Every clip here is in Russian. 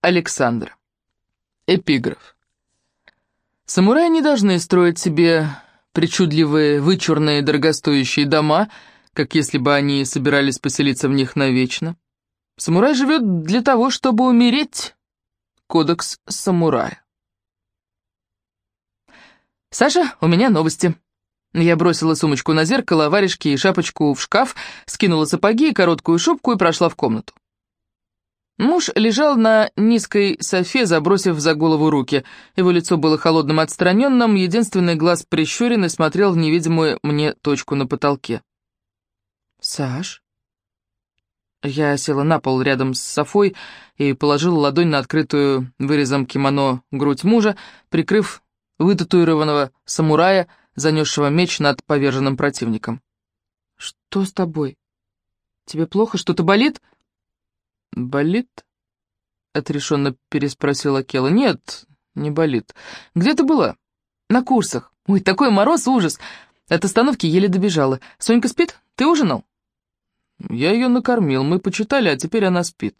Александр. Эпиграф. Самураи не должны строить себе причудливые, вычурные, дорогостоящие дома, как если бы они собирались поселиться в них навечно. Самурай живет для того, чтобы умереть. Кодекс самурая. «Саша, у меня новости». Я бросила сумочку на зеркало, варежки и шапочку в шкаф, скинула сапоги и короткую шубку и прошла в комнату. Муж лежал на низкой софе, забросив за голову руки. Его лицо было холодным отстраненным, единственный глаз прищурен и смотрел в невидимую мне точку на потолке. «Саш?» Я села на пол рядом с Софой и положила ладонь на открытую вырезом кимоно грудь мужа, прикрыв вытатуированного самурая, занесшего меч над поверженным противником. «Что с тобой? Тебе плохо? Что-то болит?» «Болит?» — отрешенно переспросила Кела. «Нет, не болит. Где ты была?» «На курсах. Ой, такой мороз, ужас!» От остановки еле добежала. «Сонька спит? Ты ужинал?» «Я ее накормил, мы почитали, а теперь она спит».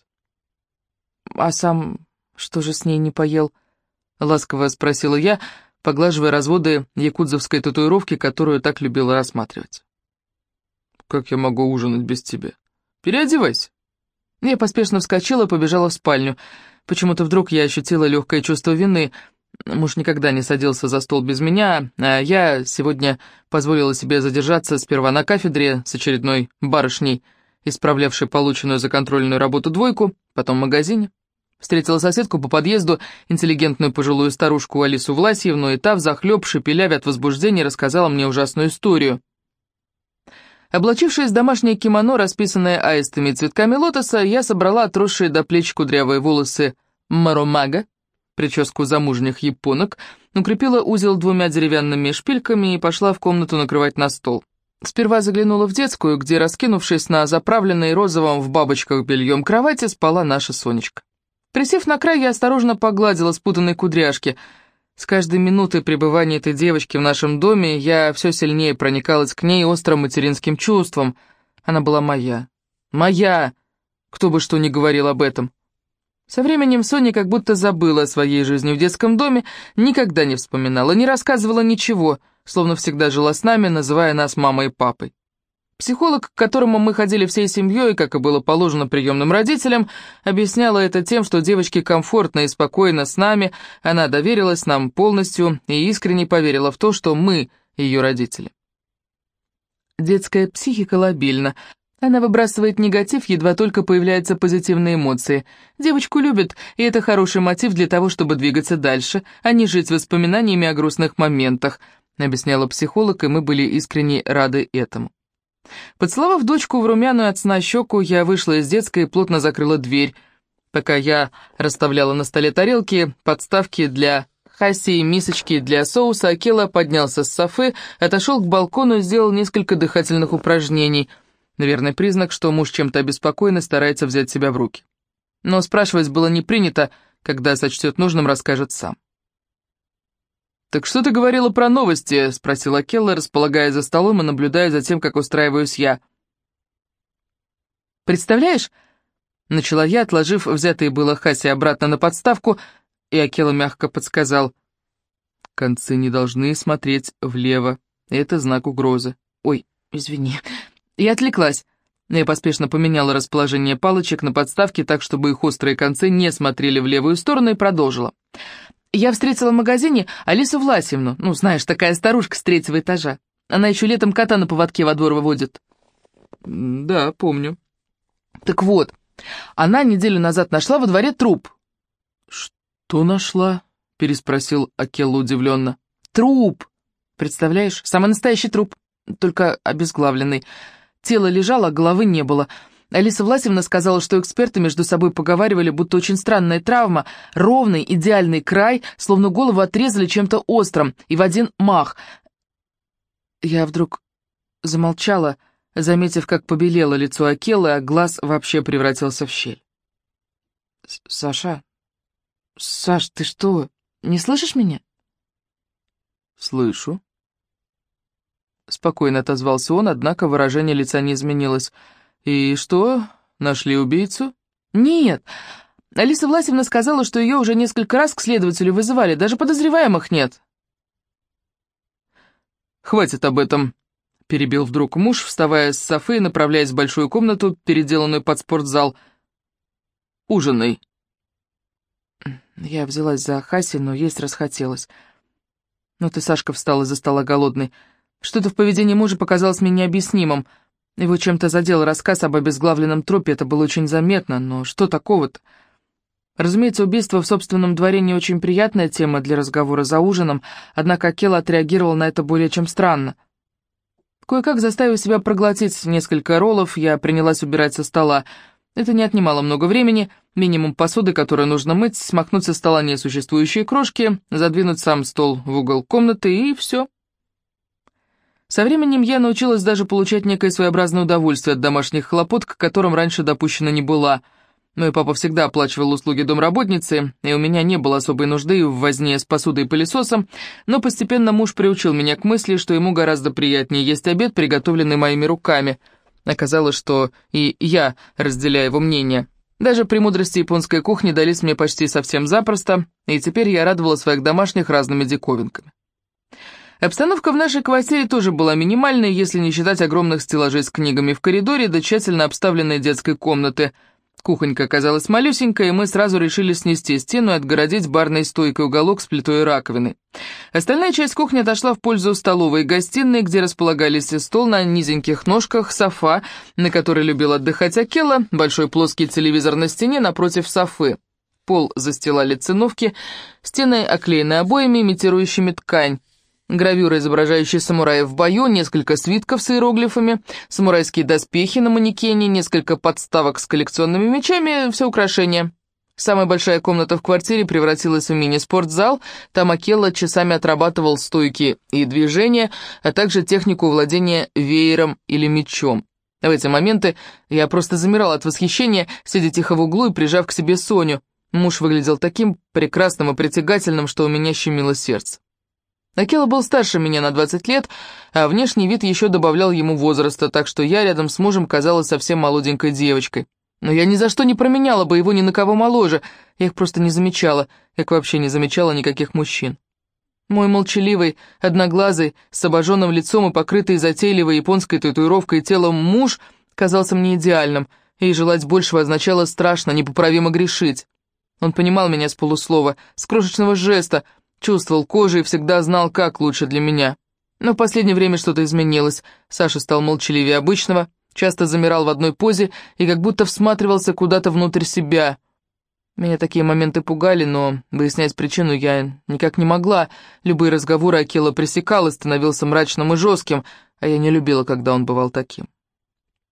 «А сам что же с ней не поел?» — ласково спросила я, поглаживая разводы якудзовской татуировки, которую так любила рассматривать. «Как я могу ужинать без тебя? Переодевайся». Я поспешно вскочила и побежала в спальню. Почему-то вдруг я ощутила легкое чувство вины. Муж никогда не садился за стол без меня, а я сегодня позволила себе задержаться сперва на кафедре с очередной барышней, исправлявшей полученную за контрольную работу двойку, потом в магазине. Встретила соседку по подъезду, интеллигентную пожилую старушку Алису Власьевну, и та, взахлеб, шепелявя от возбуждения, рассказала мне ужасную историю. Облачившись в домашнее кимоно, расписанное аистами и цветками лотоса, я собрала отросшие до плеч кудрявые волосы маромага, прическу замужних японок, укрепила узел двумя деревянными шпильками и пошла в комнату накрывать на стол. Сперва заглянула в детскую, где, раскинувшись на заправленной розовом в бабочках бельем кровати, спала наша Сонечка. Присев на край, я осторожно погладила спутанные кудряшки — с каждой минутой пребывания этой девочки в нашем доме я все сильнее проникалась к ней острым материнским чувством. Она была моя. Моя! Кто бы что ни говорил об этом. Со временем Соня как будто забыла о своей жизни в детском доме, никогда не вспоминала, не рассказывала ничего, словно всегда жила с нами, называя нас мамой и папой. Психолог, к которому мы ходили всей семьей, как и было положено приемным родителям, объясняла это тем, что девочке комфортно и спокойно с нами, она доверилась нам полностью и искренне поверила в то, что мы ее родители. Детская психика лобильна. Она выбрасывает негатив, едва только появляются позитивные эмоции. Девочку любят, и это хороший мотив для того, чтобы двигаться дальше, а не жить воспоминаниями о грустных моментах, объясняла психолог, и мы были искренне рады этому. Поцеловав дочку в румяную от сна щеку, я вышла из детской и плотно закрыла дверь. Пока я расставляла на столе тарелки, подставки для хаси и мисочки для соуса, Акела поднялся с софы, отошел к балкону и сделал несколько дыхательных упражнений. Наверное, признак, что муж чем-то обеспокоен и старается взять себя в руки. Но спрашивать было не принято, когда сочтет нужным, расскажет сам. «Так что ты говорила про новости?» — спросила Келла, располагая за столом и наблюдая за тем, как устраиваюсь я. «Представляешь?» — начала я, отложив взятые было Хаси обратно на подставку, и Акела мягко подсказал. «Концы не должны смотреть влево. Это знак угрозы. Ой, извини. Я отвлеклась». Я поспешно поменяла расположение палочек на подставке так, чтобы их острые концы не смотрели в левую сторону, и продолжила. Я встретила в магазине Алису Власьевну, ну, знаешь, такая старушка с третьего этажа. Она еще летом кота на поводке во двор выводит. Да, помню. Так вот, она неделю назад нашла во дворе труп. Что нашла? Переспросил Акелла удивленно. Труп! Представляешь, самый настоящий труп, только обезглавленный. Тело лежало, а головы не было. Алиса Власевна сказала, что эксперты между собой поговаривали, будто очень странная травма, ровный, идеальный край, словно голову отрезали чем-то острым, и в один мах. Я вдруг замолчала, заметив, как побелело лицо Акелы, а глаз вообще превратился в щель. «Саша? Саш, ты что, не слышишь меня?» «Слышу». Спокойно отозвался он, однако выражение лица не изменилось. «И что, нашли убийцу?» «Нет, Алиса Власевна сказала, что ее уже несколько раз к следователю вызывали, даже подозреваемых нет. «Хватит об этом», — перебил вдруг муж, вставая с софы и направляясь в большую комнату, переделанную под спортзал. «Ужинай». Я взялась за Хаси, но есть расхотелось. Ну ты, Сашка, встал из-за стола голодный. Что-то в поведении мужа показалось мне необъяснимым. Его чем-то задел рассказ об обезглавленном трупе, это было очень заметно, но что такого-то? Разумеется, убийство в собственном дворе не очень приятная тема для разговора за ужином, однако Акела отреагировал на это более чем странно. Кое-как заставив себя проглотить несколько роллов, я принялась убирать со стола. Это не отнимало много времени, минимум посуды, которую нужно мыть, смахнуть со стола несуществующие крошки, задвинуть сам стол в угол комнаты и все. Со временем я научилась даже получать некое своеобразное удовольствие от домашних хлопот, к которым раньше допущена не была. Мой папа всегда оплачивал услуги домработницы, и у меня не было особой нужды в возне с посудой и пылесосом, но постепенно муж приучил меня к мысли, что ему гораздо приятнее есть обед, приготовленный моими руками. Оказалось, что и я разделяю его мнение. Даже премудрости японской кухни дались мне почти совсем запросто, и теперь я радовала своих домашних разными диковинками. Обстановка в нашей квартире тоже была минимальной, если не считать огромных стеллажей с книгами в коридоре да тщательно обставленной детской комнаты. Кухонька оказалась малюсенькая, и мы сразу решили снести стену и отгородить барной стойкой уголок с плитой и раковиной. Остальная часть кухни отошла в пользу столовой и гостиной, где располагались стол на низеньких ножках, софа, на которой любил отдыхать Акела, большой плоский телевизор на стене напротив софы. Пол застилали циновки, стены оклеены обоями, имитирующими ткань. Гравюры, изображающие самураев в бою, несколько свитков с иероглифами, самурайские доспехи на манекене, несколько подставок с коллекционными мечами, все украшения. Самая большая комната в квартире превратилась в мини-спортзал, там Акелла часами отрабатывал стойки и движения, а также технику владения веером или мечом. В эти моменты я просто замирал от восхищения, сидя тихо в углу и прижав к себе Соню. Муж выглядел таким прекрасным и притягательным, что у меня щемило сердце. Акела был старше меня на 20 лет, а внешний вид еще добавлял ему возраста, так что я рядом с мужем казалась совсем молоденькой девочкой. Но я ни за что не променяла бы его ни на кого моложе, я их просто не замечала, как вообще не замечала никаких мужчин. Мой молчаливый, одноглазый, с обожженным лицом и покрытый затейливой японской татуировкой телом муж казался мне идеальным, и желать большего означало страшно, непоправимо грешить. Он понимал меня с полуслова, с крошечного жеста, Чувствовал кожей и всегда знал, как лучше для меня. Но в последнее время что-то изменилось. Саша стал молчаливее обычного, часто замирал в одной позе и как будто всматривался куда-то внутрь себя. Меня такие моменты пугали, но выяснять причину я никак не могла. Любые разговоры Акела пресекал и становился мрачным и жестким, а я не любила, когда он бывал таким.